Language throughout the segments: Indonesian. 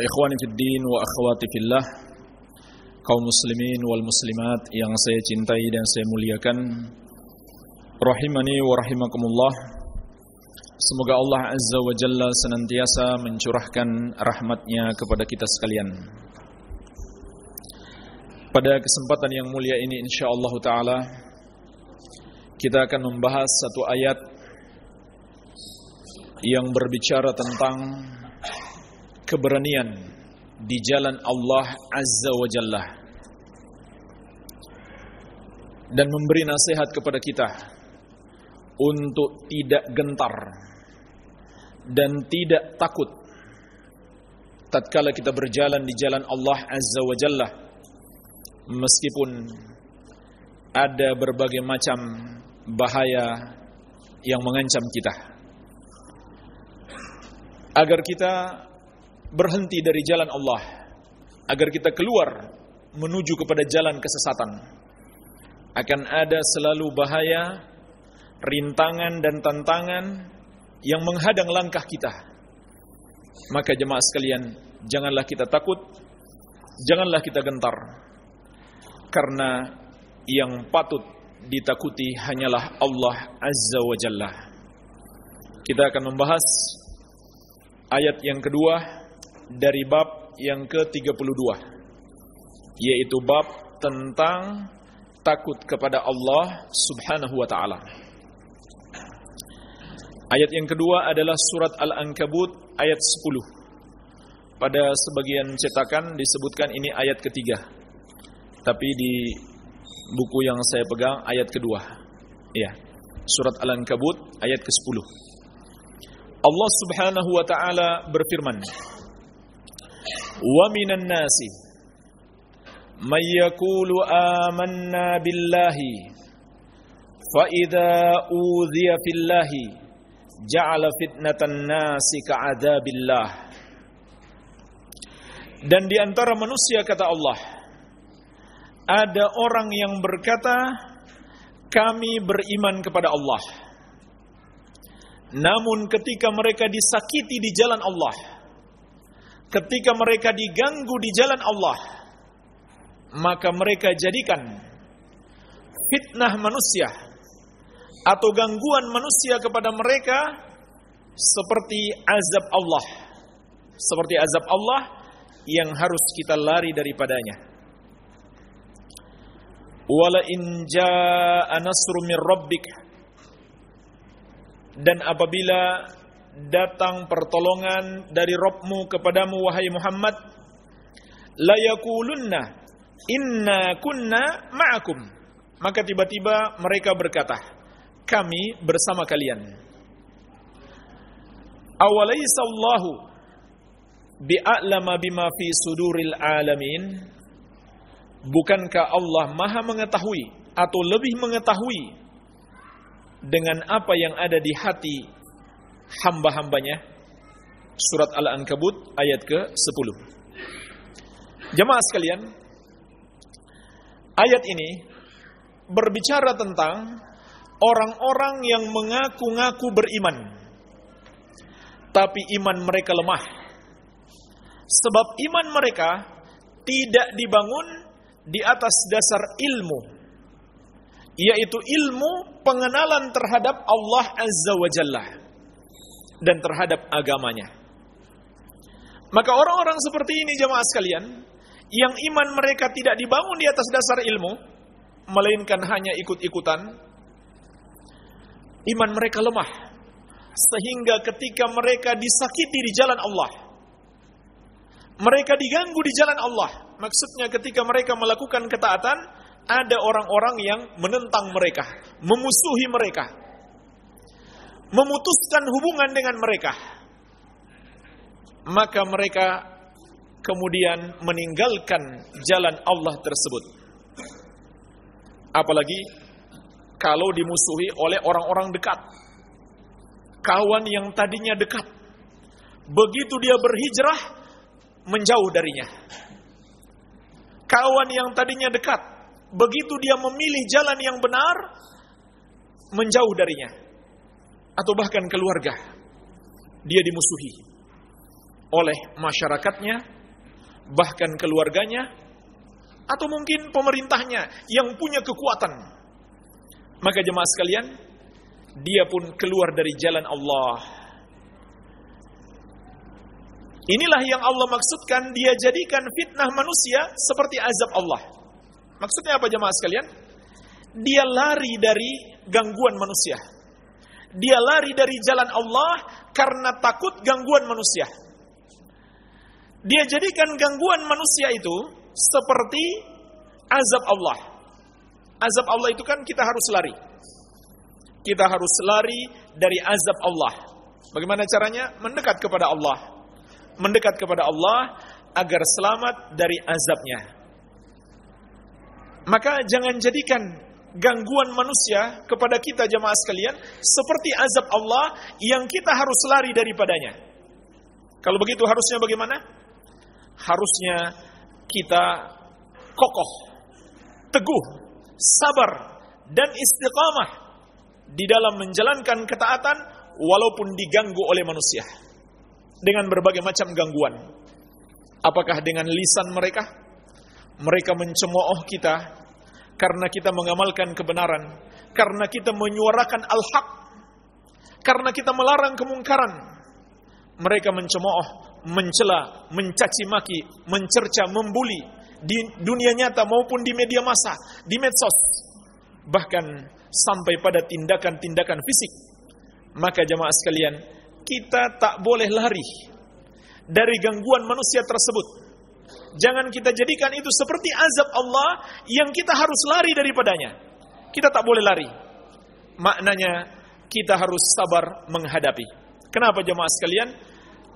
Ikhwani fid din wa akhwati fillah. Kaum muslimin wal muslimat yang saya cintai dan saya muliakan. Rahimani wa rahimakumullah. Semoga Allah azza wa jalla senantiasa mencurahkan rahmatnya kepada kita sekalian. Pada kesempatan yang mulia ini insyaallah taala kita akan membahas satu ayat yang berbicara tentang keberanian di jalan Allah Azza wa Jalla dan memberi nasihat kepada kita untuk tidak gentar dan tidak takut tatkala kita berjalan di jalan Allah Azza wa Jalla meskipun ada berbagai macam bahaya yang mengancam kita. Agar kita berhenti dari jalan Allah agar kita keluar menuju kepada jalan kesesatan. Akan ada selalu bahaya rintangan dan tantangan yang menghadang langkah kita. Maka jemaah sekalian janganlah kita takut janganlah kita gentar. Karena yang patut ditakuti hanyalah Allah Azza wa Jalla. Kita akan membahas ayat yang kedua dari bab yang ke-32 yaitu bab tentang takut kepada Allah Subhanahu wa taala. Ayat yang kedua adalah surat Al-Ankabut ayat 10. Pada sebagian cetakan disebutkan ini ayat ketiga. Tapi di buku yang saya pegang ayat kedua. Ya. Surat Al-Ankabut ayat ke-10. Allah Subhanahu wa taala berfirman, ومن الناس من يقول آمنا بالله فإذا أوذي في الله جعل فتنة الناس كعذاب الله dan di antara manusia kata Allah ada orang yang berkata kami beriman kepada Allah namun ketika mereka disakiti di jalan Allah ketika mereka diganggu di jalan Allah, maka mereka jadikan fitnah manusia atau gangguan manusia kepada mereka seperti azab Allah. Seperti azab Allah yang harus kita lari daripadanya. Wala in jaa nasrun min rabbik dan apabila datang pertolongan dari Robmu kepadamu wahai Muhammad. Layakulunna inna kunna ma'akum. Maka tiba-tiba mereka berkata kami bersama kalian. Awalaysa Allahu bi'a'lama bima fi suduril alamin. Bukankah Allah maha mengetahui atau lebih mengetahui dengan apa yang ada di hati hamba-hambanya. Surat Al-Ankabut ayat ke-10. Jemaah sekalian, ayat ini berbicara tentang orang-orang yang mengaku-ngaku beriman. Tapi iman mereka lemah. Sebab iman mereka tidak dibangun di atas dasar ilmu. Yaitu ilmu pengenalan terhadap Allah Azza wa Jalla dan terhadap agamanya. Maka orang-orang seperti ini jemaah sekalian, yang iman mereka tidak dibangun di atas dasar ilmu, melainkan hanya ikut-ikutan, iman mereka lemah. Sehingga ketika mereka disakiti di jalan Allah, mereka diganggu di jalan Allah. Maksudnya ketika mereka melakukan ketaatan, ada orang-orang yang menentang mereka, memusuhi mereka, memutuskan hubungan dengan mereka, maka mereka kemudian meninggalkan jalan Allah tersebut. Apalagi kalau dimusuhi oleh orang-orang dekat. Kawan yang tadinya dekat. Begitu dia berhijrah, menjauh darinya. Kawan yang tadinya dekat, begitu dia memilih jalan yang benar, menjauh darinya. Atau bahkan keluarga, dia dimusuhi oleh masyarakatnya, bahkan keluarganya, atau mungkin pemerintahnya yang punya kekuatan. Maka jemaah sekalian, dia pun keluar dari jalan Allah. Inilah yang Allah maksudkan dia jadikan fitnah manusia seperti azab Allah. Maksudnya apa jemaah sekalian? Dia lari dari gangguan manusia. Dia lari dari jalan Allah karena takut gangguan manusia. Dia jadikan gangguan manusia itu seperti azab Allah. Azab Allah itu kan kita harus lari. Kita harus lari dari azab Allah. Bagaimana caranya? Mendekat kepada Allah. Mendekat kepada Allah agar selamat dari azabnya. Maka jangan jadikan gangguan manusia kepada kita jemaah sekalian seperti azab Allah yang kita harus lari daripadanya. Kalau begitu harusnya bagaimana? Harusnya kita kokoh, teguh, sabar dan istiqamah di dalam menjalankan ketaatan walaupun diganggu oleh manusia dengan berbagai macam gangguan. Apakah dengan lisan mereka? Mereka mencemooh kita karena kita mengamalkan kebenaran, karena kita menyuarakan al-haq, karena kita melarang kemungkaran. Mereka mencemooh, mencela, mencaci maki, mencerca, membuli di dunia nyata maupun di media massa, di medsos. Bahkan sampai pada tindakan-tindakan fisik. Maka jamaah sekalian, kita tak boleh lari dari gangguan manusia tersebut. Jangan kita jadikan itu seperti azab Allah yang kita harus lari daripadanya. Kita tak boleh lari. Maknanya kita harus sabar menghadapi. Kenapa jemaah sekalian?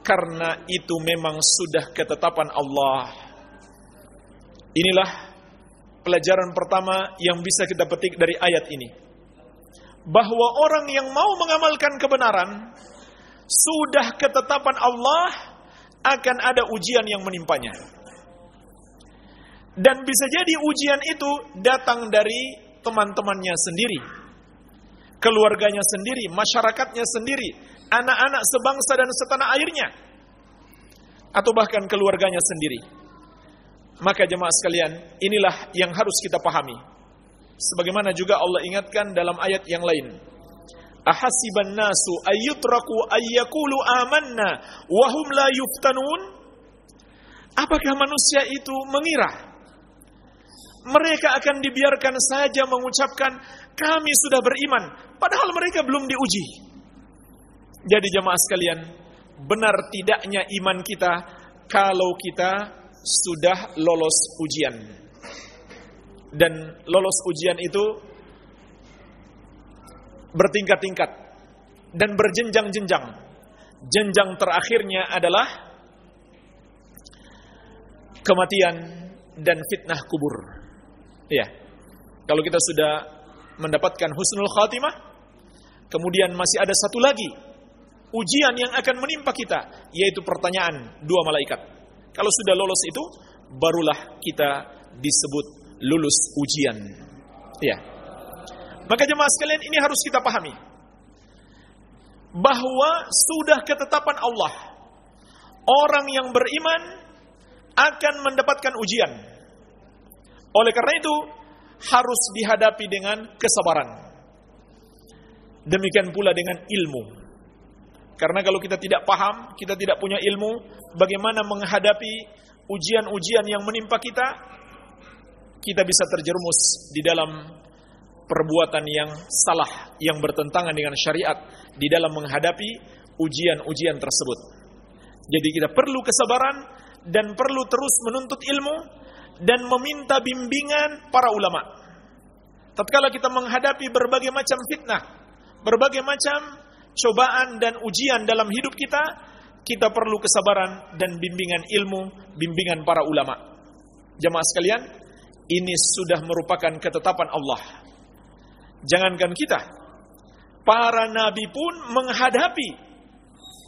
Karena itu memang sudah ketetapan Allah. Inilah pelajaran pertama yang bisa kita petik dari ayat ini. Bahwa orang yang mau mengamalkan kebenaran sudah ketetapan Allah akan ada ujian yang menimpanya. Dan bisa jadi ujian itu datang dari teman-temannya sendiri, keluarganya sendiri, masyarakatnya sendiri, anak-anak sebangsa dan setanah airnya, atau bahkan keluarganya sendiri. Maka jemaah sekalian, inilah yang harus kita pahami. Sebagaimana juga Allah ingatkan dalam ayat yang lain. Ahasiban nasu ayyutraku ayyakulu amanna wahum la yuftanun? Apakah manusia itu mengira mereka akan dibiarkan saja mengucapkan kami sudah beriman padahal mereka belum diuji. Jadi jemaah sekalian, benar tidaknya iman kita kalau kita sudah lolos ujian. Dan lolos ujian itu bertingkat-tingkat dan berjenjang-jenjang. Jenjang terakhirnya adalah kematian dan fitnah kubur. Ya. Kalau kita sudah mendapatkan husnul khatimah, kemudian masih ada satu lagi ujian yang akan menimpa kita, yaitu pertanyaan dua malaikat. Kalau sudah lolos itu, barulah kita disebut lulus ujian. Ya. Maka jemaah sekalian ini harus kita pahami. Bahwa sudah ketetapan Allah. Orang yang beriman akan mendapatkan ujian. Oleh karena itu, harus dihadapi dengan kesabaran. Demikian pula dengan ilmu. Karena kalau kita tidak paham, kita tidak punya ilmu, bagaimana menghadapi ujian-ujian yang menimpa kita, kita bisa terjerumus di dalam perbuatan yang salah yang bertentangan dengan syariat di dalam menghadapi ujian-ujian tersebut. Jadi kita perlu kesabaran dan perlu terus menuntut ilmu dan meminta bimbingan para ulama. Tatkala kita menghadapi berbagai macam fitnah, berbagai macam cobaan dan ujian dalam hidup kita, kita perlu kesabaran dan bimbingan ilmu, bimbingan para ulama. Jamaah sekalian, ini sudah merupakan ketetapan Allah. Jangankan kita, para nabi pun menghadapi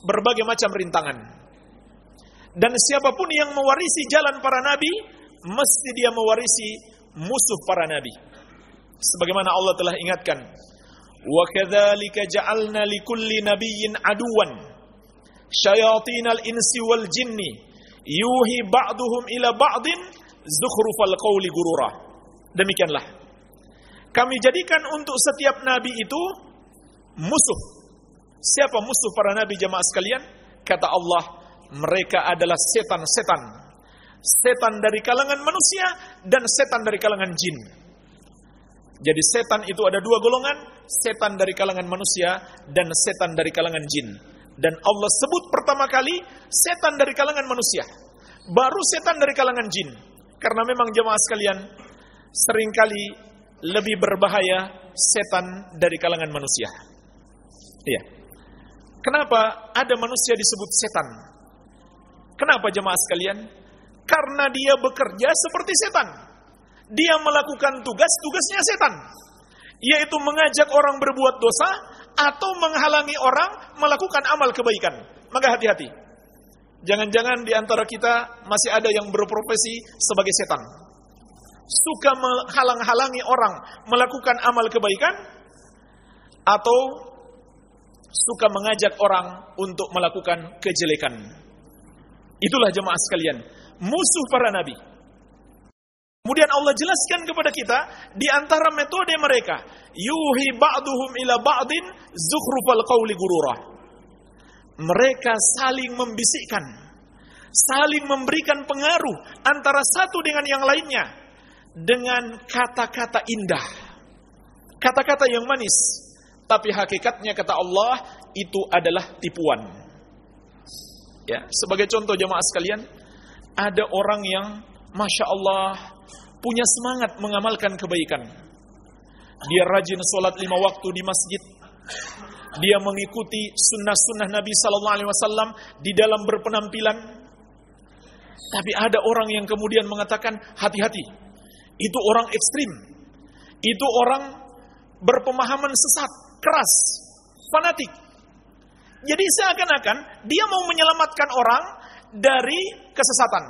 berbagai macam rintangan. Dan siapa pun yang mewarisi jalan para nabi, mesti dia mewarisi musuh para nabi. Sebagaimana Allah telah ingatkan, "Wa kadzalika ja'alna likulli nabiyyin aduwan syayatinal insi wal jinni yuhi ba'duhum ila ba'din zukhrufal qawli gurura. Demikianlah. Kami jadikan untuk setiap nabi itu musuh. Siapa musuh para nabi jemaah sekalian? Kata Allah, mereka adalah setan-setan. Setan dari kalangan manusia dan setan dari kalangan jin. Jadi setan itu ada dua golongan, setan dari kalangan manusia dan setan dari kalangan jin. Dan Allah sebut pertama kali setan dari kalangan manusia. Baru setan dari kalangan jin. Karena memang jemaah sekalian, sering kali lebih berbahaya setan dari kalangan manusia. Iya. Kenapa ada manusia disebut setan? Kenapa jemaah sekalian? Karena dia bekerja seperti setan. Dia melakukan tugas-tugasnya setan. Yaitu mengajak orang berbuat dosa atau menghalangi orang melakukan amal kebaikan. Maka hati-hati. Jangan-jangan di antara kita masih ada yang berprofesi sebagai setan. Suka menghalang-halangi orang melakukan amal kebaikan atau suka mengajak orang untuk melakukan kejelekan. Itulah jemaah sekalian, musuh para nabi. Kemudian Allah jelaskan kepada kita di antara metode mereka, yuhi ba'duhum ila ba'din zukhrufal qawli gurura. Mereka saling membisikkan, saling memberikan pengaruh antara satu dengan yang lainnya dengan kata-kata indah. Kata-kata yang manis, tapi hakikatnya kata Allah itu adalah tipuan. Ya, sebagai contoh jemaah sekalian, ada orang yang Masya Allah punya semangat mengamalkan kebaikan. Dia rajin sholat lima waktu di masjid. Dia mengikuti sunnah-sunnah Nabi Sallallahu Alaihi Wasallam di dalam berpenampilan. Tapi ada orang yang kemudian mengatakan hati-hati, itu orang ekstrim, itu orang berpemahaman sesat, keras, fanatik. Jadi seakan-akan dia mau menyelamatkan orang dari kesesatan.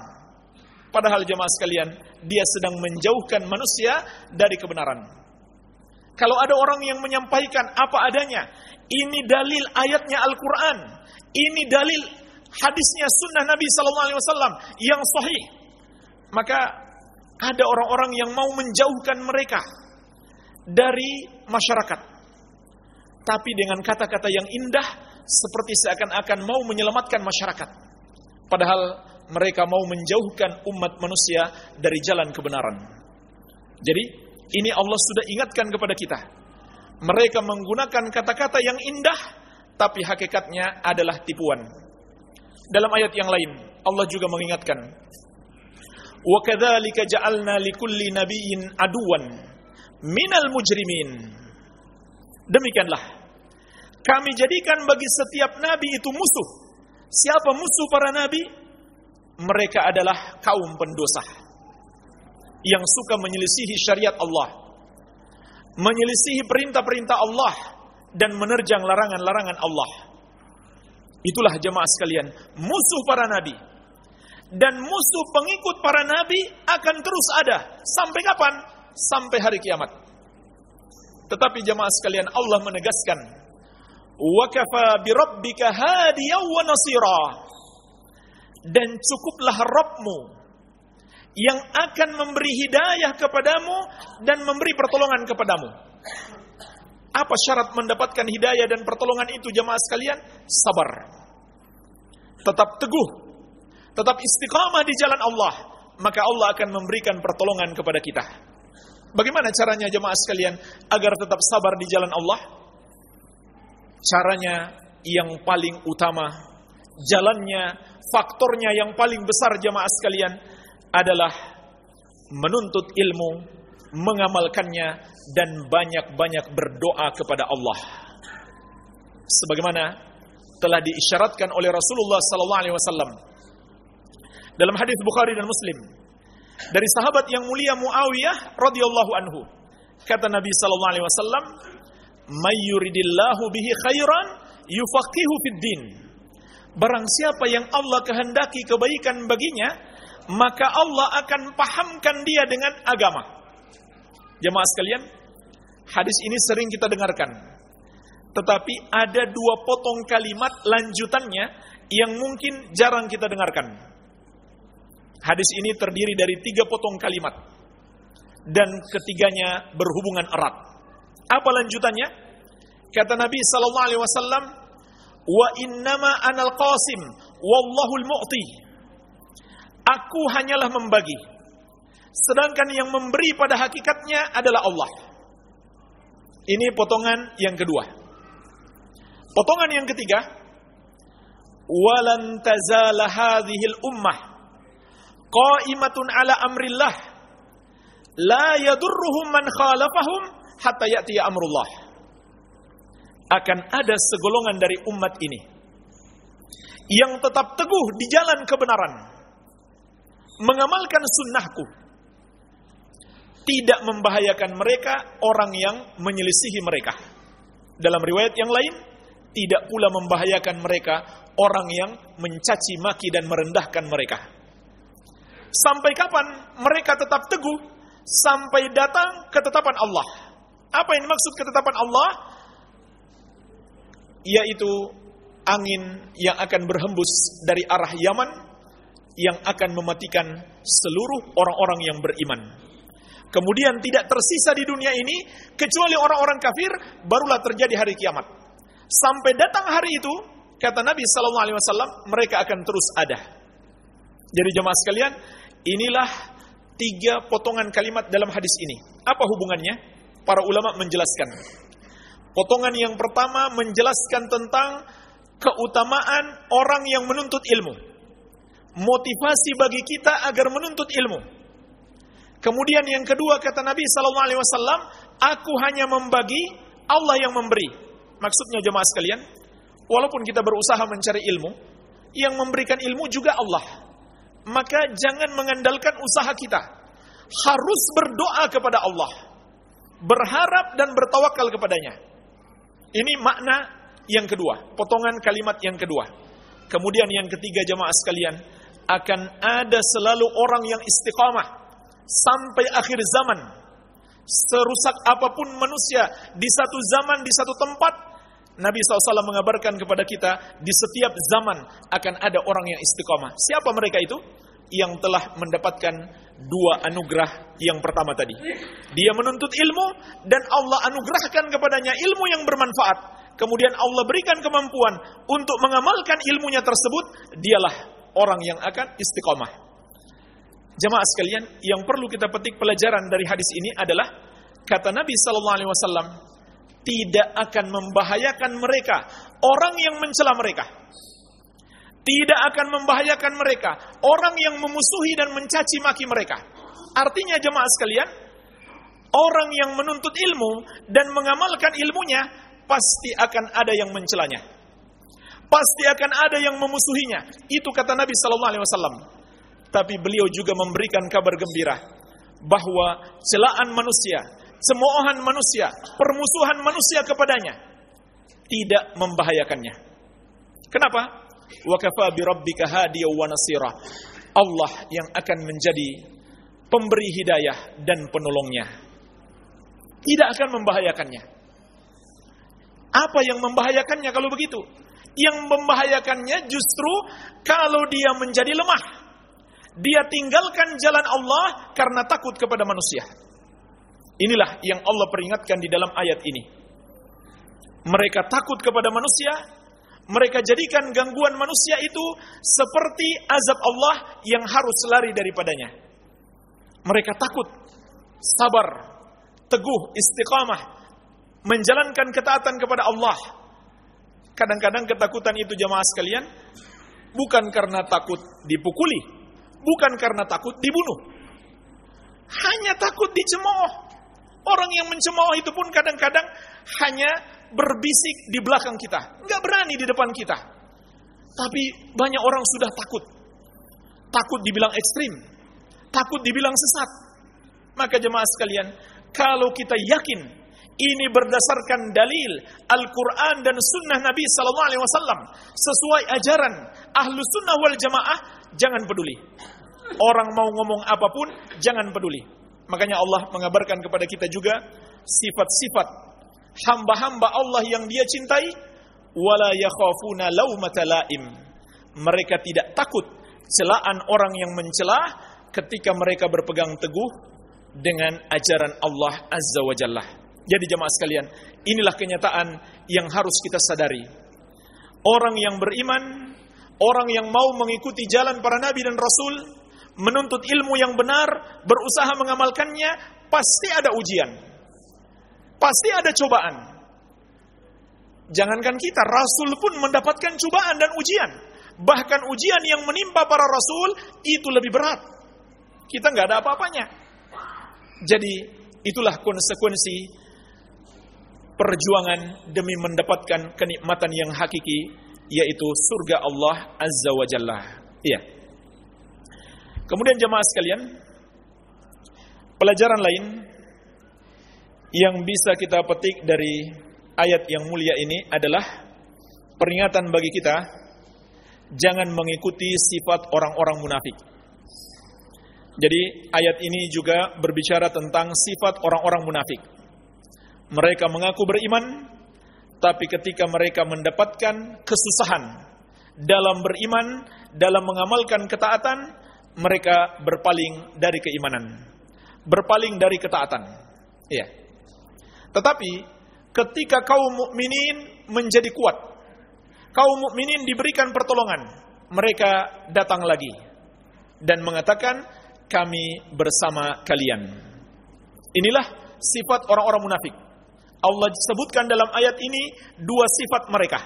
Padahal jemaah sekalian, dia sedang menjauhkan manusia dari kebenaran. Kalau ada orang yang menyampaikan apa adanya, ini dalil ayatnya Al-Quran, ini dalil hadisnya sunnah Nabi Alaihi Wasallam yang sahih, maka ada orang-orang yang mau menjauhkan mereka dari masyarakat, tapi dengan kata-kata yang indah, seperti seakan-akan mau menyelamatkan masyarakat. Padahal mereka mau menjauhkan umat manusia dari jalan kebenaran. Jadi, ini Allah sudah ingatkan kepada kita. Mereka menggunakan kata-kata yang indah, tapi hakikatnya adalah tipuan. Dalam ayat yang lain, Allah juga mengingatkan, "Wa kadzalika ja'alna likulli nabiyyin aduwan minal mujrimin." Demikianlah kami jadikan bagi setiap nabi itu musuh. Siapa musuh para nabi? mereka adalah kaum pendosa yang suka menyelisihi syariat Allah, menyelisihi perintah-perintah Allah dan menerjang larangan-larangan Allah. Itulah jemaah sekalian, musuh para nabi. Dan musuh pengikut para nabi akan terus ada sampai kapan? Sampai hari kiamat. Tetapi jemaah sekalian, Allah menegaskan, "Wa kafa bi rabbika hadiyan wa nasira." dan cukuplah Rabbmu yang akan memberi hidayah kepadamu dan memberi pertolongan kepadamu. Apa syarat mendapatkan hidayah dan pertolongan itu jemaah sekalian? Sabar. Tetap teguh. Tetap istiqamah di jalan Allah. Maka Allah akan memberikan pertolongan kepada kita. Bagaimana caranya jemaah sekalian agar tetap sabar di jalan Allah? Caranya yang paling utama, jalannya faktornya yang paling besar jemaah sekalian adalah menuntut ilmu, mengamalkannya dan banyak-banyak berdoa kepada Allah. Sebagaimana telah diisyaratkan oleh Rasulullah sallallahu alaihi wasallam. Dalam hadis Bukhari dan Muslim dari sahabat yang mulia Muawiyah radhiyallahu anhu. Kata Nabi sallallahu alaihi wasallam, "May yuridillahu bihi khairan yufaqihu fid din." Barang siapa yang Allah kehendaki kebaikan baginya, maka Allah akan pahamkan dia dengan agama. Jemaah sekalian, hadis ini sering kita dengarkan. Tetapi ada dua potong kalimat lanjutannya yang mungkin jarang kita dengarkan. Hadis ini terdiri dari tiga potong kalimat. Dan ketiganya berhubungan erat. Apa lanjutannya? Kata Nabi sallallahu alaihi wasallam, "Wa innama anal qasim wallahu al-mu'ti." Aku hanyalah membagi. Sedangkan yang memberi pada hakikatnya adalah Allah. Ini potongan yang kedua. Potongan yang ketiga, "Walan tazala hadhil ummah qa'imatun ala amrillah la yadurruhum man khalafahum hatta ya'tiya amrullah akan ada segolongan dari umat ini yang tetap teguh di jalan kebenaran mengamalkan sunnahku tidak membahayakan mereka orang yang menyelisihi mereka dalam riwayat yang lain tidak pula membahayakan mereka orang yang mencaci maki dan merendahkan mereka Sampai kapan mereka tetap teguh? Sampai datang ketetapan Allah. Apa yang dimaksud ketetapan Allah? Yaitu angin yang akan berhembus dari arah Yaman yang akan mematikan seluruh orang-orang yang beriman. Kemudian tidak tersisa di dunia ini kecuali orang-orang kafir barulah terjadi hari kiamat. Sampai datang hari itu, kata Nabi sallallahu alaihi wasallam, mereka akan terus ada. Jadi jemaah sekalian, Inilah tiga potongan kalimat dalam hadis ini. Apa hubungannya? Para ulama menjelaskan. Potongan yang pertama menjelaskan tentang keutamaan orang yang menuntut ilmu. Motivasi bagi kita agar menuntut ilmu. Kemudian yang kedua kata Nabi sallallahu alaihi wasallam, aku hanya membagi, Allah yang memberi. Maksudnya jemaah sekalian, walaupun kita berusaha mencari ilmu, yang memberikan ilmu juga Allah maka jangan mengandalkan usaha kita. Harus berdoa kepada Allah. Berharap dan bertawakal kepadanya. Ini makna yang kedua, potongan kalimat yang kedua. Kemudian yang ketiga jemaah sekalian, akan ada selalu orang yang istiqamah sampai akhir zaman. Serusak apa pun manusia di satu zaman, di satu tempat, Nabi SAW mengabarkan kepada kita di setiap zaman akan ada orang yang istiqomah. Siapa mereka itu? Yang telah mendapatkan dua anugerah yang pertama tadi. Dia menuntut ilmu dan Allah anugerahkan kepadanya ilmu yang bermanfaat. Kemudian Allah berikan kemampuan untuk mengamalkan ilmunya tersebut. Dialah orang yang akan istiqomah. Jemaah sekalian, yang perlu kita petik pelajaran dari hadis ini adalah kata Nabi Sallallahu Alaihi Wasallam, tidak akan membahayakan mereka orang yang mencela mereka. Tidak akan membahayakan mereka orang yang memusuhi dan mencaci maki mereka. Artinya jemaah sekalian, orang yang menuntut ilmu dan mengamalkan ilmunya pasti akan ada yang mencelanya. Pasti akan ada yang memusuhinya. Itu kata Nabi sallallahu alaihi wasallam. Tapi beliau juga memberikan kabar gembira bahwa celaan manusia cemoohan manusia, permusuhan manusia kepadanya tidak membahayakannya. Kenapa? Wa kafa bi rabbika hadiyan wa nasira. Allah yang akan menjadi pemberi hidayah dan penolongnya. Tidak akan membahayakannya. Apa yang membahayakannya kalau begitu? Yang membahayakannya justru kalau dia menjadi lemah. Dia tinggalkan jalan Allah karena takut kepada manusia. Inilah yang Allah peringatkan di dalam ayat ini. Mereka takut kepada manusia, mereka jadikan gangguan manusia itu seperti azab Allah yang harus lari daripadanya. Mereka takut, sabar, teguh, istiqamah, menjalankan ketaatan kepada Allah. Kadang-kadang ketakutan itu jamaah sekalian bukan karena takut dipukuli, bukan karena takut dibunuh. Hanya takut dicemooh, Orang yang mencemooh itu pun kadang-kadang hanya berbisik di belakang kita. Nggak berani di depan kita. Tapi banyak orang sudah takut. Takut dibilang ekstrim. Takut dibilang sesat. Maka jemaah sekalian, kalau kita yakin ini berdasarkan dalil Al-Quran dan Sunnah Nabi Sallallahu Alaihi Wasallam sesuai ajaran ahlu Sunnah wal Jamaah, jangan peduli. Orang mau ngomong apa pun, jangan peduli. Makanya Allah mengabarkan kepada kita juga sifat-sifat hamba-hamba Allah yang Dia cintai, wala yakhafuna laumata laim. Mereka tidak takut celaan orang yang mencelah ketika mereka berpegang teguh dengan ajaran Allah Azza wa Jalla. Jadi jemaah sekalian, inilah kenyataan yang harus kita sadari. Orang yang beriman, orang yang mau mengikuti jalan para nabi dan rasul, menuntut ilmu yang benar, berusaha mengamalkannya, pasti ada ujian. Pasti ada cobaan. Jangankan kita, rasul pun mendapatkan cobaan dan ujian. Bahkan ujian yang menimpa para rasul itu lebih berat. Kita nggak ada apa-apanya. Jadi itulah konsekuensi perjuangan demi mendapatkan kenikmatan yang hakiki yaitu surga Allah Azza wa Jalla. Iya. Kemudian jemaah sekalian, pelajaran lain yang bisa kita petik dari ayat yang mulia ini adalah peringatan bagi kita jangan mengikuti sifat orang-orang munafik. Jadi ayat ini juga berbicara tentang sifat orang-orang munafik. Mereka mengaku beriman, tapi ketika mereka mendapatkan kesusahan dalam beriman, dalam mengamalkan ketaatan, mereka berpaling dari keimanan, berpaling dari ketaatan. Iya. Tetapi ketika kaum mukminin menjadi kuat, kaum mukminin diberikan pertolongan, mereka datang lagi dan mengatakan kami bersama kalian. Inilah sifat orang-orang munafik. Allah sebutkan dalam ayat ini dua sifat mereka.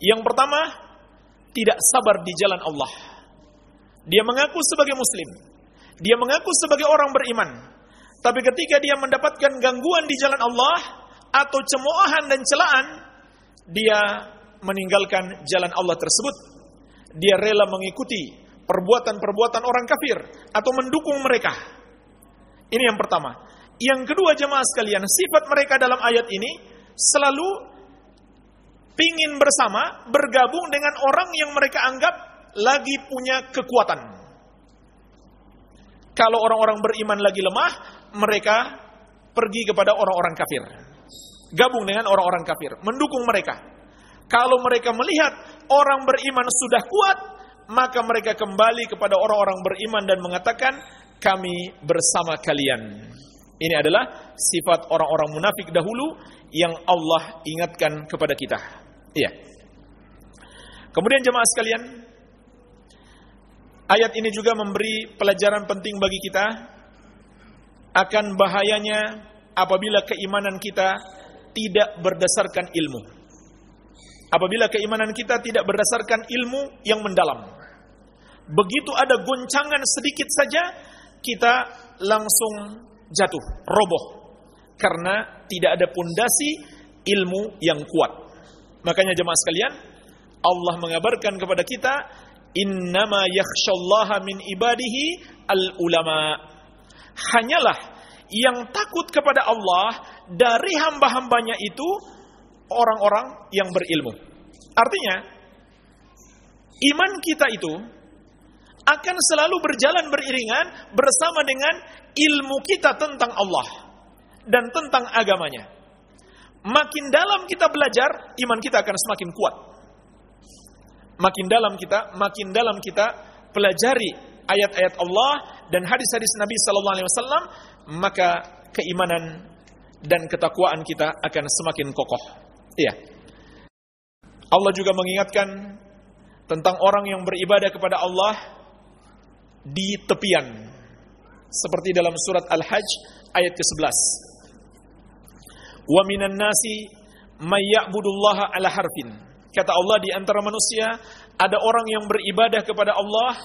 Yang pertama, tidak sabar di jalan Allah. Dia mengaku sebagai muslim. Dia mengaku sebagai orang beriman. Tapi ketika dia mendapatkan gangguan di jalan Allah atau cemoohan dan celaan, dia meninggalkan jalan Allah tersebut. Dia rela mengikuti perbuatan-perbuatan orang kafir atau mendukung mereka. Ini yang pertama. Yang kedua jemaah sekalian, sifat mereka dalam ayat ini selalu pingin bersama, bergabung dengan orang yang mereka anggap lagi punya kekuatan. Kalau orang-orang beriman lagi lemah, mereka pergi kepada orang-orang kafir. Gabung dengan orang-orang kafir, mendukung mereka. Kalau mereka melihat orang beriman sudah kuat, maka mereka kembali kepada orang-orang beriman dan mengatakan kami bersama kalian. Ini adalah sifat orang-orang munafik dahulu yang Allah ingatkan kepada kita. Iya. Kemudian jemaah sekalian, ayat ini juga memberi pelajaran penting bagi kita akan bahayanya apabila keimanan kita tidak berdasarkan ilmu apabila keimanan kita tidak berdasarkan ilmu yang mendalam. Begitu ada goncangan sedikit saja, kita langsung jatuh, roboh. Karena tidak ada pondasi ilmu yang kuat. Makanya jemaah sekalian, Allah mengabarkan kepada kita, Innama yakhshallaha min ibadihi al-ulama. Hanyalah yang takut kepada Allah dari hamba-hambanya itu orang-orang yang berilmu. Artinya, iman kita itu akan selalu berjalan beriringan bersama dengan ilmu kita tentang Allah dan tentang agamanya. Makin dalam kita belajar, iman kita akan semakin kuat. Makin dalam kita, makin dalam kita pelajari ayat-ayat Allah dan hadis-hadis Nabi sallallahu alaihi wasallam, maka keimanan dan ketakwaan kita akan semakin kokoh. Iya. Allah juga mengingatkan tentang orang yang beribadah kepada Allah di tepian. Seperti dalam surat Al-Hajj ayat ke-11. Wa minan nasi may ya'budullaha ala harfin. Kata Allah di antara manusia ada orang yang beribadah kepada Allah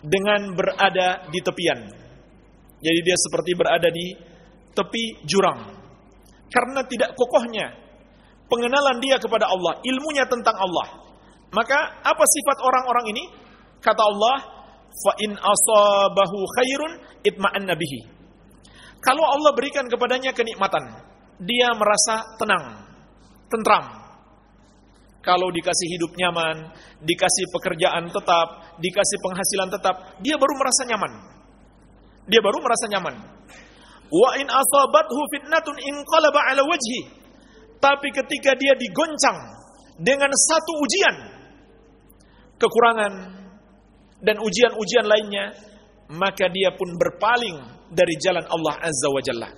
dengan berada di tepian. Jadi dia seperti berada di tepi jurang karena tidak kokohnya pengenalan dia kepada Allah, ilmunya tentang Allah. Maka apa sifat orang-orang ini? Kata Allah, fa in asabahu khairun itma'anna bihi. Kalau Allah berikan kepadanya kenikmatan, dia merasa tenang, tentram. Kalau dikasih hidup nyaman, dikasih pekerjaan tetap, dikasih penghasilan tetap, dia baru merasa nyaman. Dia baru merasa nyaman. Wa in asabathu fitnatun inqalaba ala wajhi. Tapi ketika dia digoncang dengan satu ujian, kekurangan dan ujian-ujian lainnya, maka dia pun berpaling dari jalan Allah Azza wa Jalla.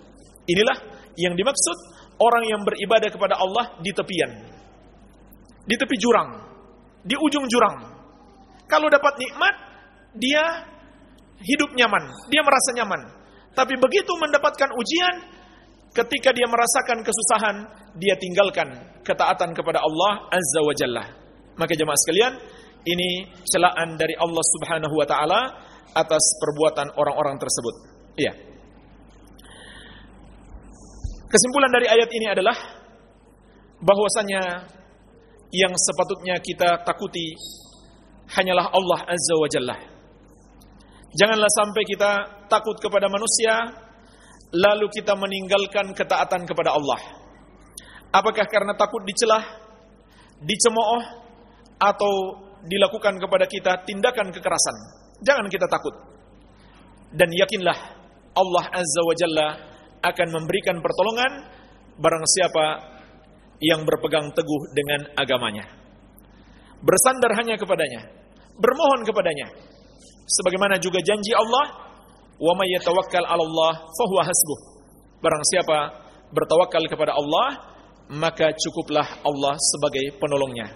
Inilah yang dimaksud orang yang beribadah kepada Allah di tepian. Di tepi jurang, di ujung jurang. Kalau dapat nikmat, dia hidup nyaman, dia merasa nyaman. Tapi begitu mendapatkan ujian, ketika dia merasakan kesusahan, dia tinggalkan ketaatan kepada Allah Azza wa Jalla. Maka jemaah sekalian, ini celaan dari Allah Subhanahu wa taala atas perbuatan orang-orang tersebut. Iya. Kesimpulan dari ayat ini adalah bahwasanya yang sepatutnya kita takuti hanyalah Allah Azza wa Jalla. Janganlah sampai kita takut kepada manusia lalu kita meninggalkan ketaatan kepada Allah. Apakah karena takut dicelah, dicemooh atau dilakukan kepada kita tindakan kekerasan? Jangan kita takut. Dan yakinlah Allah Azza wa Jalla akan memberikan pertolongan barang siapa yang berpegang teguh dengan agamanya. Bersandar hanya kepadanya, bermohon kepadanya. Sebagaimana juga janji Allah, "Wa may yatawakkal 'ala Allah fahuwa hasbuh." Barang siapa bertawakal kepada Allah, maka cukuplah Allah sebagai penolongnya.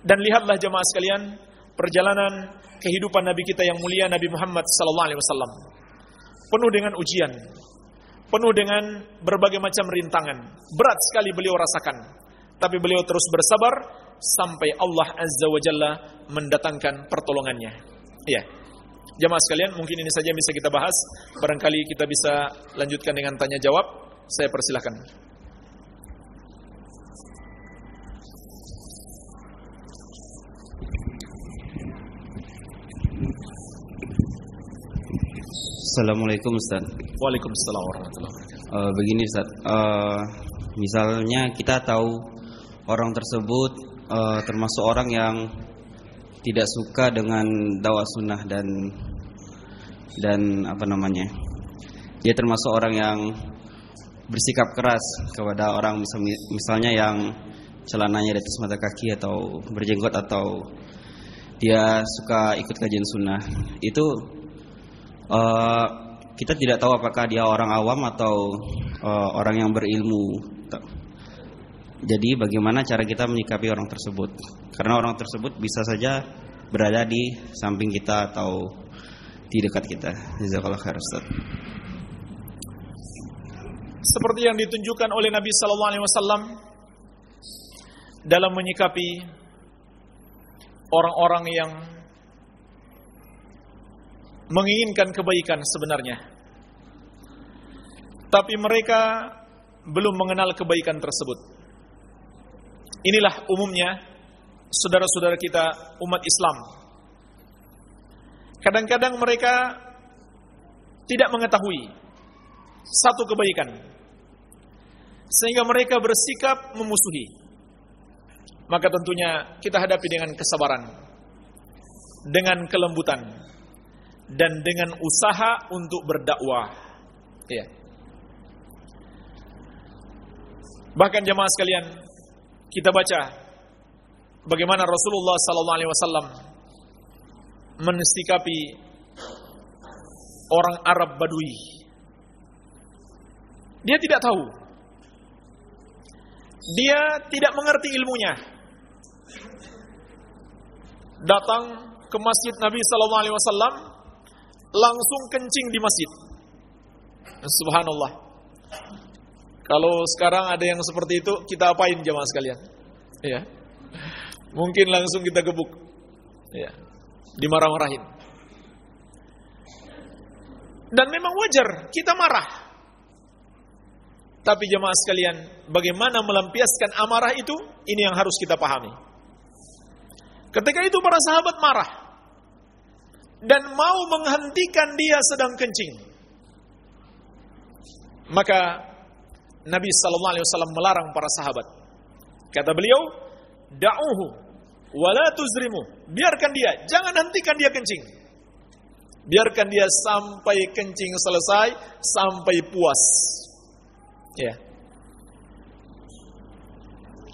Dan lihatlah jemaah sekalian, perjalanan kehidupan Nabi kita yang mulia Nabi Muhammad wasallam. Penuh dengan ujian, penuh dengan berbagai macam rintangan. Berat sekali beliau rasakan. Tapi beliau terus bersabar sampai Allah Azza wa Jalla mendatangkan pertolongannya. Iya. Jemaah sekalian, mungkin ini saja yang bisa kita bahas. Barangkali kita bisa lanjutkan dengan tanya jawab. Saya persilahkan. Assalamualaikum Ustaz. Waalaikumsalam warahmatullahi wabarakatuh. Uh, begini Ustaz, uh, misalnya kita tahu orang tersebut uh, termasuk orang yang tidak suka dengan dakwah sunnah dan dan apa namanya, dia termasuk orang yang bersikap keras kepada orang misalnya yang celananya di atas mata kaki atau berjenggot atau dia suka ikut kajian sunnah itu uh, kita tidak tahu apakah dia orang awam atau uh, orang yang berilmu. Jadi bagaimana cara kita menyikapi orang tersebut? Karena orang tersebut bisa saja berada di samping kita atau di dekat kita. Jazakallah khair Ustaz. Seperti yang ditunjukkan oleh Nabi sallallahu alaihi wasallam dalam menyikapi orang-orang yang menginginkan kebaikan sebenarnya. Tapi mereka belum mengenal kebaikan tersebut. Inilah umumnya saudara-saudara kita umat Islam. Kadang-kadang mereka tidak mengetahui satu kebaikan. Sehingga mereka bersikap memusuhi. Maka tentunya kita hadapi dengan kesabaran. Dengan kelembutan dan dengan usaha untuk berdakwah. Ya. Bahkan jemaah sekalian, kita baca bagaimana Rasulullah sallallahu alaihi wasallam mensikapi orang Arab Badui. Dia tidak tahu. Dia tidak mengerti ilmunya. Datang ke masjid Nabi sallallahu alaihi wasallam langsung kencing di masjid. Subhanallah. Kalau sekarang ada yang seperti itu, kita apain jamaah sekalian? Ya. Mungkin langsung kita gebuk. Ya. Dimarah-marahin. Dan memang wajar kita marah. Tapi jemaah sekalian, bagaimana melampiaskan amarah itu? Ini yang harus kita pahami. Ketika itu para sahabat marah dan mau menghentikan dia sedang kencing. Maka Nabi sallallahu alaihi wasallam melarang para sahabat. Kata beliau, "Da'uhu wala tuzrimu." Biarkan dia, jangan hentikan dia kencing. Biarkan dia sampai kencing selesai, sampai puas. Ya.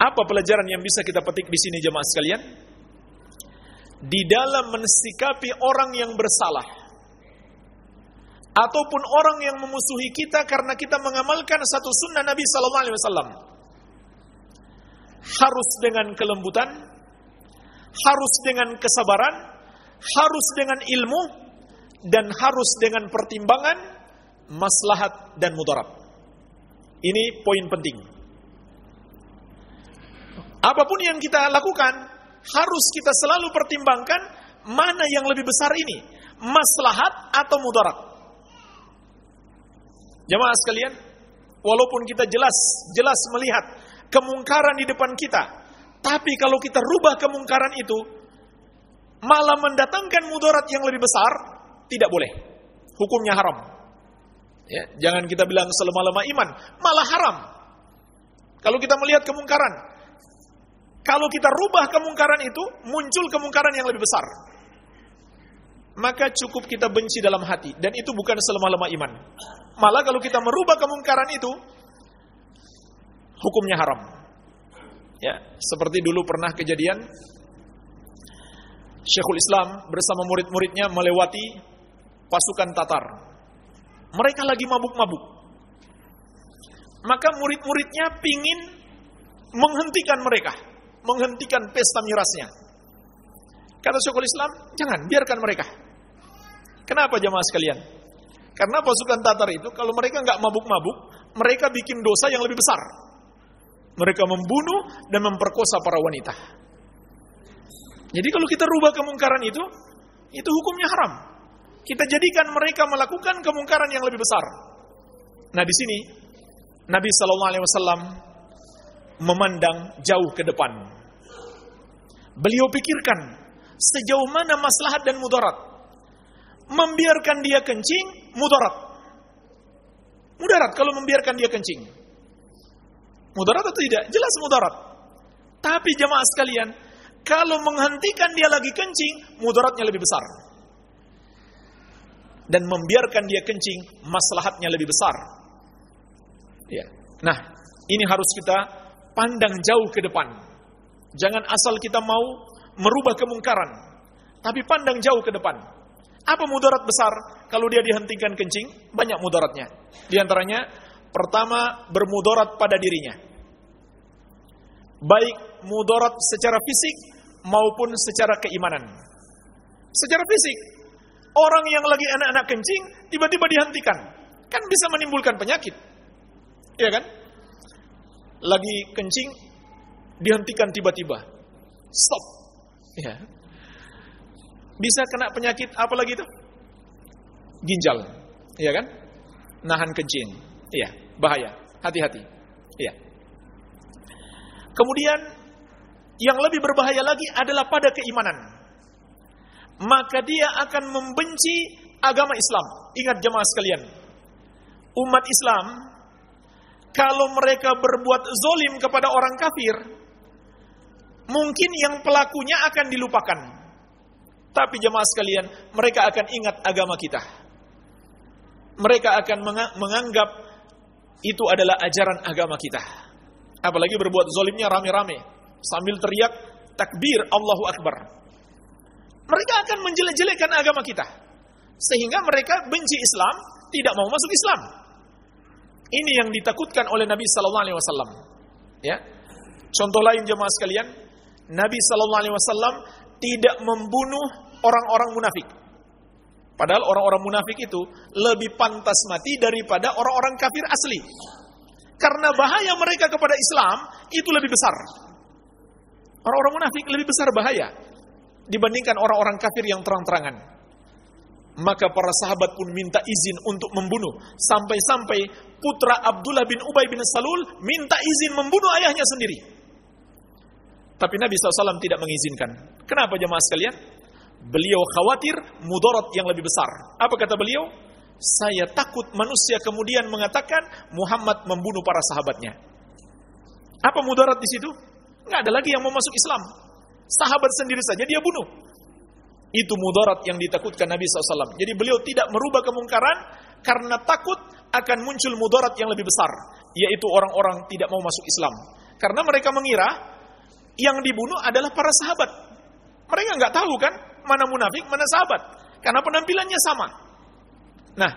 Apa pelajaran yang bisa kita petik di sini jemaah sekalian? Di dalam mensikapi orang yang bersalah ataupun orang yang memusuhi kita karena kita mengamalkan satu sunnah Nabi sallallahu alaihi wasallam harus dengan kelembutan, harus dengan kesabaran, harus dengan ilmu dan harus dengan pertimbangan maslahat dan mudarat. Ini poin penting. Apa pun yang kita lakukan, harus kita selalu pertimbangkan mana yang lebih besar ini, maslahat atau mudarat. Jemaah sekalian, walaupun kita jelas jelas melihat kemungkaran di depan kita, tapi kalau kita rubah kemungkaran itu malah mendatangkan mudarat yang lebih besar, tidak boleh. Hukumnya haram. Ya, jangan kita bilang selemah-lemah iman, malah haram. Kalau kita melihat kemungkaran, kalau kita rubah kemungkaran itu, muncul kemungkaran yang lebih besar. Maka cukup kita benci dalam hati. Dan itu bukan selemah-lemah iman. Malah kalau kita merubah kemungkaran itu, hukumnya haram. Ya, seperti dulu pernah kejadian Syekhul Islam bersama murid-muridnya melewati pasukan Tatar. Mereka lagi mabuk-mabuk. Maka murid-muridnya pingin menghentikan mereka menghentikan pesta mirasnya. Kata Syekhul Islam, jangan, biarkan mereka. Kenapa jamaah sekalian? Karena pasukan Tatar itu, kalau mereka nggak mabuk-mabuk, mereka bikin dosa yang lebih besar. Mereka membunuh dan memperkosa para wanita. Jadi kalau kita rubah kemungkaran itu, itu hukumnya haram. Kita jadikan mereka melakukan kemungkaran yang lebih besar. Nah di sini Nabi Shallallahu Alaihi Wasallam memandang jauh ke depan. Beliau pikirkan sejauh mana maslahat dan mudarat. Membiarkan dia kencing, mudarat. Mudarat kalau membiarkan dia kencing. Mudarat atau tidak? Jelas mudarat. Tapi jemaah sekalian, kalau menghentikan dia lagi kencing, mudaratnya lebih besar. Dan membiarkan dia kencing, maslahatnya lebih besar. Ya. Nah, ini harus kita pandang jauh ke depan. Jangan asal kita mau merubah kemungkaran, tapi pandang jauh ke depan. Apa mudarat besar kalau dia dihentikan kencing? Banyak mudaratnya. Di antaranya, pertama bermudarat pada dirinya. Baik mudarat secara fisik maupun secara keimanan. Secara fisik, orang yang lagi anak-anak kencing tiba-tiba dihentikan, kan bisa menimbulkan penyakit. Iya kan? Lagi kencing dihentikan tiba-tiba. Stop. Ya. Bisa kena penyakit apa lagi itu? Ginjal. Iya kan? Nahan kencing. Iya, bahaya. Hati-hati. Iya. Kemudian yang lebih berbahaya lagi adalah pada keimanan. Maka dia akan membenci agama Islam. Ingat jemaah sekalian. Umat Islam kalau mereka berbuat zolim kepada orang kafir, mungkin yang pelakunya akan dilupakan. Tapi jemaah sekalian, mereka akan ingat agama kita. Mereka akan menganggap itu adalah ajaran agama kita. Apalagi berbuat zolimnya rame-rame. Sambil teriak, takbir Allahu Akbar. Mereka akan menjelek-jelekkan agama kita. Sehingga mereka benci Islam, tidak mau masuk Islam. Ini yang ditakutkan oleh Nabi sallallahu alaihi wasallam. Ya. Contoh lain jemaah sekalian, Nabi sallallahu alaihi wasallam tidak membunuh orang-orang munafik. Padahal orang-orang munafik itu lebih pantas mati daripada orang-orang kafir asli. Karena bahaya mereka kepada Islam itu lebih besar. Orang-orang munafik lebih besar bahaya dibandingkan orang-orang kafir yang terang-terangan. Maka para sahabat pun minta izin untuk membunuh. Sampai-sampai putra Abdullah bin Ubay bin Salul minta izin membunuh ayahnya sendiri. Tapi Nabi SAW tidak mengizinkan. Kenapa jemaah sekalian? Beliau khawatir mudarat yang lebih besar. Apa kata beliau? Saya takut manusia kemudian mengatakan Muhammad membunuh para sahabatnya. Apa mudarat di situ? Nggak ada lagi yang mau masuk Islam. Sahabat sendiri saja dia bunuh. Itu mudarat yang ditakutkan Nabi SAW. Jadi beliau tidak merubah kemungkaran karena takut akan muncul mudarat yang lebih besar. Yaitu orang-orang tidak mau masuk Islam. Karena mereka mengira yang dibunuh adalah para sahabat. Mereka nggak tahu kan mana munafik, mana sahabat. Karena penampilannya sama. Nah,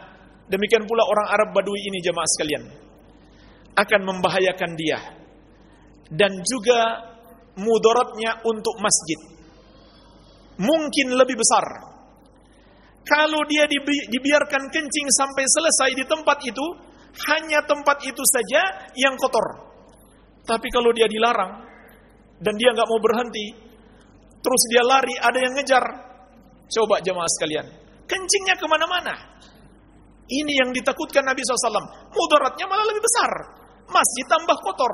demikian pula orang Arab Badui ini jemaah sekalian. Akan membahayakan dia. Dan juga mudaratnya untuk masjid. Mungkin lebih besar. Kalau dia dibiarkan kencing sampai selesai di tempat itu, hanya tempat itu saja yang kotor. Tapi kalau dia dilarang dan dia nggak mau berhenti, terus dia lari, ada yang ngejar. Coba jemaah sekalian, kencingnya ke mana-mana. Ini yang ditakutkan Nabi SAW. Mudaratnya malah lebih besar. Masjid tambah kotor.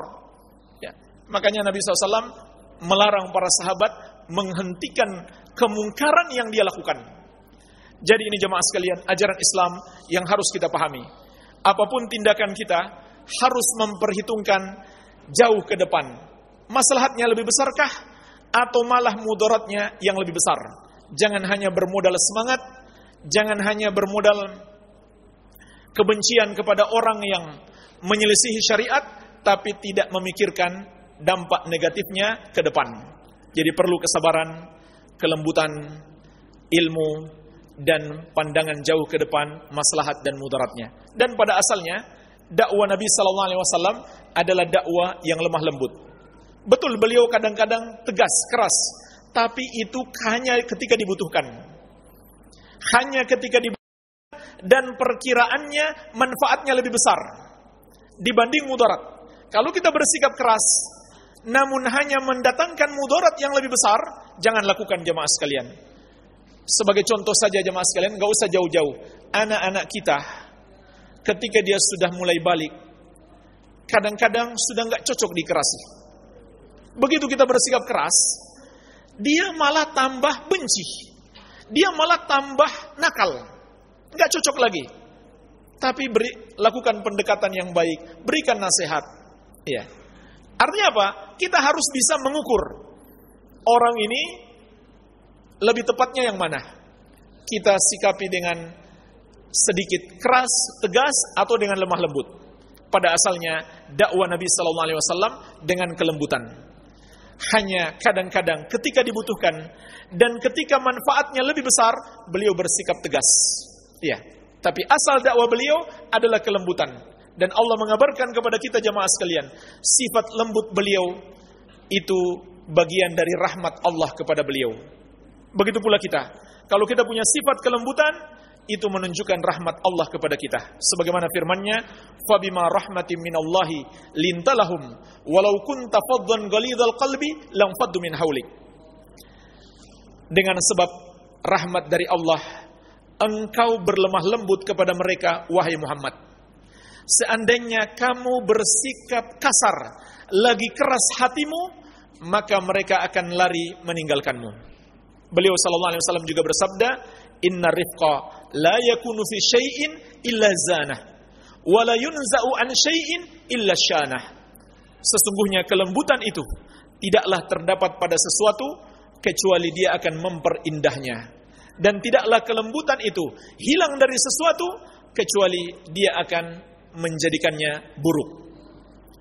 Ya. Makanya Nabi SAW melarang para sahabat menghentikan kemungkaran yang dia lakukan. Jadi ini jemaah sekalian, ajaran Islam yang harus kita pahami. Apa pun tindakan kita harus memperhitungkan jauh ke depan. Maslahatnya lebih besarkah atau malah mudaratnya yang lebih besar? Jangan hanya bermodal semangat, jangan hanya bermodal kebencian kepada orang yang menyelisihi syariat tapi tidak memikirkan dampak negatifnya ke depan. Jadi perlu kesabaran, kelembutan, ilmu, dan pandangan jauh ke depan, maslahat dan mudaratnya. Dan pada asalnya, dakwah Nabi Sallallahu Alaihi Wasallam adalah dakwah yang lemah lembut. Betul beliau kadang-kadang tegas, keras, tapi itu hanya ketika dibutuhkan. Hanya ketika dibutuhkan dan perkiraannya manfaatnya lebih besar dibanding mudarat. Kalau kita bersikap keras, namun hanya mendatangkan mudarat yang lebih besar, jangan lakukan jemaah sekalian. Sebagai contoh saja jemaah sekalian, nggak usah jauh-jauh. Anak-anak kita, ketika dia sudah mulai balik, kadang-kadang sudah nggak cocok dikerasi. Begitu kita bersikap keras, dia malah tambah benci. Dia malah tambah nakal. Nggak cocok lagi. Tapi beri, lakukan pendekatan yang baik, berikan nasihat. Ya, Artinya apa? Kita harus bisa mengukur orang ini lebih tepatnya yang mana. Kita sikapi dengan sedikit keras, tegas, atau dengan lemah lembut. Pada asalnya dakwah Nabi Sallallahu Alaihi Wasallam dengan kelembutan. Hanya kadang-kadang ketika dibutuhkan dan ketika manfaatnya lebih besar, beliau bersikap tegas. Ya, tapi asal dakwah beliau adalah kelembutan. Dan Allah mengabarkan kepada kita jamaah sekalian, sifat lembut beliau itu bagian dari rahmat Allah kepada beliau. Begitu pula kita. Kalau kita punya sifat kelembutan, itu menunjukkan rahmat Allah kepada kita. Sebagaimana firman-Nya, "Fabima rahmatin minallahi lintalahum walau kunta faddan ghalidhal qalbi lam faddu min haulik." Dengan sebab rahmat dari Allah, engkau berlemah lembut kepada mereka wahai Muhammad Seandainya kamu bersikap kasar, lagi keras hatimu, maka mereka akan lari meninggalkanmu. Beliau sallallahu juga bersabda, "Inna rifqa la yakunu fi syai'in illa zanah, wa yunza'u an syai'in illa syanah." Sesungguhnya kelembutan itu tidaklah terdapat pada sesuatu kecuali dia akan memperindahnya. Dan tidaklah kelembutan itu hilang dari sesuatu kecuali dia akan menjadikannya buruk.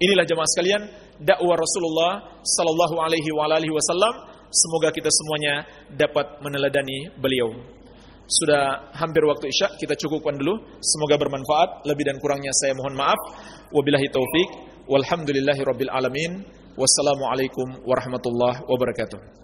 Inilah jemaah sekalian dakwah Rasulullah sallallahu alaihi wasallam. Semoga kita semuanya dapat meneladani beliau. Sudah hampir waktu Isya, kita cukupkan dulu. Semoga bermanfaat. Lebih dan kurangnya saya mohon maaf. Wabillahi taufik. Walhamdulillahi rabbil alamin. Wassalamualaikum warahmatullahi wabarakatuh.